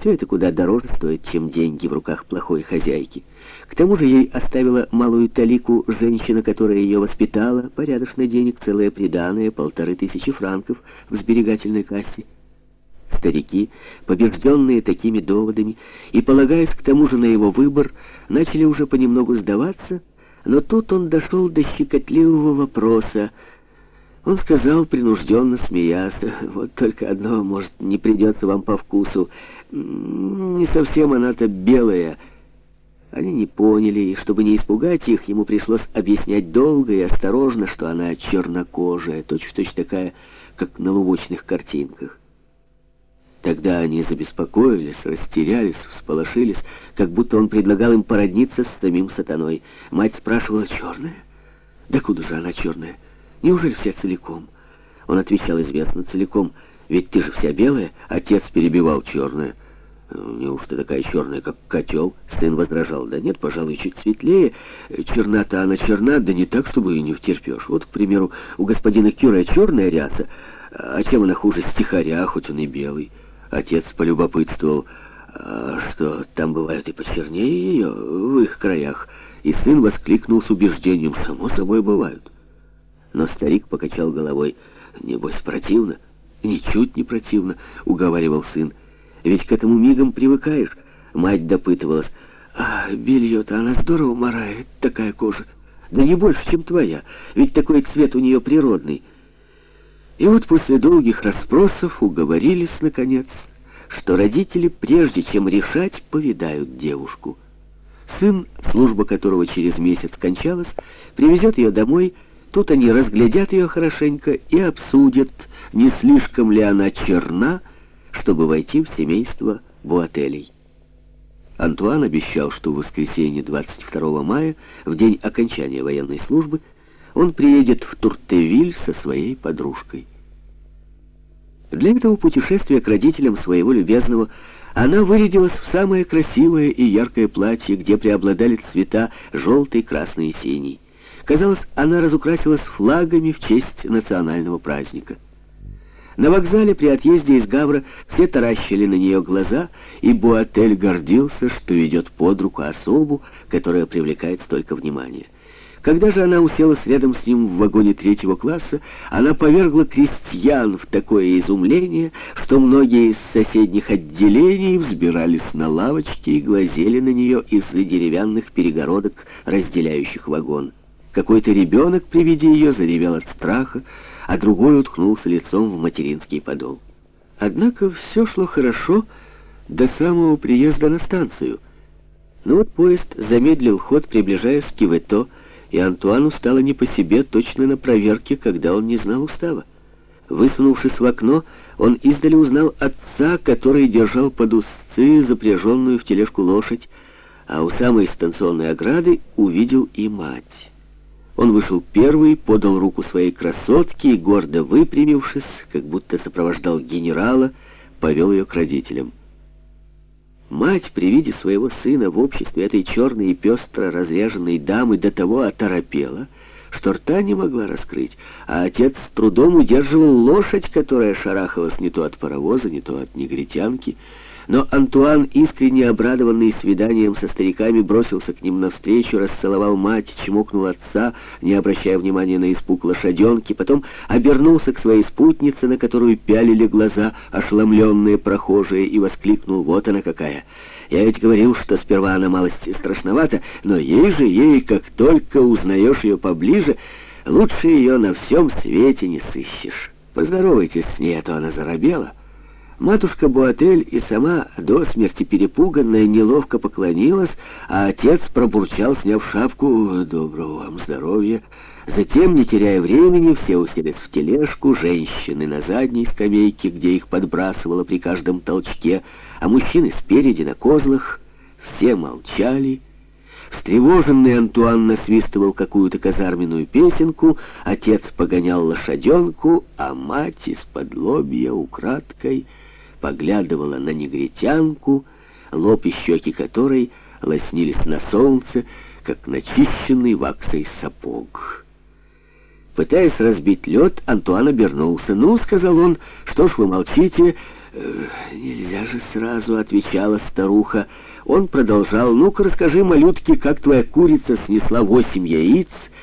Все это куда дороже стоит, чем деньги в руках плохой хозяйки. К тому же ей оставила малую талику женщина, которая ее воспитала, порядочно денег, целое приданое, полторы тысячи франков в сберегательной кассе. Старики, побежденные такими доводами и полагаясь к тому же на его выбор, начали уже понемногу сдаваться, но тут он дошел до щекотливого вопроса. Он сказал, принужденно смеясь, «Вот только одно, может, не придется вам по вкусу. Не совсем она-то белая». Они не поняли, и чтобы не испугать их, ему пришлось объяснять долго и осторожно, что она чернокожая, точь-в-точь такая, как на лубочных картинках. Тогда они забеспокоились, растерялись, всполошились, как будто он предлагал им породниться с самим сатаной. Мать спрашивала, «Черная? Да куда же она черная? Неужели вся целиком?» Он отвечал, «Известно, целиком. Ведь ты же вся белая». Отец перебивал, «Черная». «Неужто такая черная, как котел?» Сын возражал, «Да нет, пожалуй, чуть светлее. Черна-то она черна, да не так, чтобы ее не втерпешь. Вот, к примеру, у господина Кюра черная ряса, а чем она хуже стихаря, хоть он и белый?» Отец полюбопытствовал, «А что там бывают и почернее ее в их краях, и сын воскликнул с убеждением, «Само собой бывают». Но старик покачал головой, «Небось, противно?» «Ничуть не противно», — уговаривал сын. «Ведь к этому мигом привыкаешь». Мать допытывалась, «А белье-то она здорово морает, такая кожа. Да не больше, чем твоя, ведь такой цвет у нее природный». И вот после долгих расспросов уговорились, наконец, что родители, прежде чем решать, повидают девушку. Сын, служба которого через месяц кончалась, привезет ее домой, тут они разглядят ее хорошенько и обсудят, не слишком ли она черна, чтобы войти в семейство Буателей. Антуан обещал, что в воскресенье 22 мая, в день окончания военной службы, он приедет в Туртевиль со своей подружкой. Для этого путешествия к родителям своего любезного она вырядилась в самое красивое и яркое платье, где преобладали цвета желтый, красный и синий. Казалось, она разукрасилась флагами в честь национального праздника. На вокзале при отъезде из Гавра все таращили на нее глаза, и Буатель гордился, что ведет под руку особу, которая привлекает столько внимания. Когда же она уселась рядом с ним в вагоне третьего класса, она повергла крестьян в такое изумление, что многие из соседних отделений взбирались на лавочки и глазели на нее из-за деревянных перегородок, разделяющих вагон. Какой-то ребенок при виде ее заревел от страха, а другой уткнулся лицом в материнский подол. Однако все шло хорошо до самого приезда на станцию. Но вот поезд замедлил ход, приближаясь к Кивето, и Антуану стало не по себе точно на проверке, когда он не знал устава. Высунувшись в окно, он издали узнал отца, который держал под узцы запряженную в тележку лошадь, а у самой станционной ограды увидел и мать. Он вышел первый, подал руку своей красотке и, гордо выпрямившись, как будто сопровождал генерала, повел ее к родителям. Мать при виде своего сына в обществе этой черной и пестро разряженной дамы до того оторопела, что рта не могла раскрыть, а отец с трудом удерживал лошадь, которая шарахалась не то от паровоза, не то от негритянки, но Антуан, искренне обрадованный свиданием со стариками, бросился к ним навстречу, расцеловал мать, чмокнул отца, не обращая внимания на испуг лошаденки, потом обернулся к своей спутнице, на которую пялили глаза ошеломленные прохожие, и воскликнул «Вот она какая!» Я ведь говорил, что сперва она малость страшновата, но ей же, ей, как только узнаешь ее поближе, лучше ее на всем свете не сыщешь. Поздоровайтесь с ней, а то она заробела». Матушка Буатель и сама до смерти перепуганная неловко поклонилась, а отец пробурчал, сняв шапку «Доброго вам здоровья». Затем, не теряя времени, все уселись в тележку, женщины на задней скамейке, где их подбрасывало при каждом толчке, а мужчины спереди на козлах. Все молчали. Встревоженный Антуан насвистывал какую-то казарменную песенку, отец погонял лошаденку, а мать из-под лобья украдкой поглядывала на негритянку, лоб и щеки которой лоснились на солнце, как начищенный ваксой сапог. Пытаясь разбить лед, Антуан обернулся. «Ну, — сказал он, — что ж вы молчите? «Э, «Нельзя же сразу», — отвечала старуха. Он продолжал, «Ну-ка расскажи, малютке, как твоя курица снесла восемь яиц,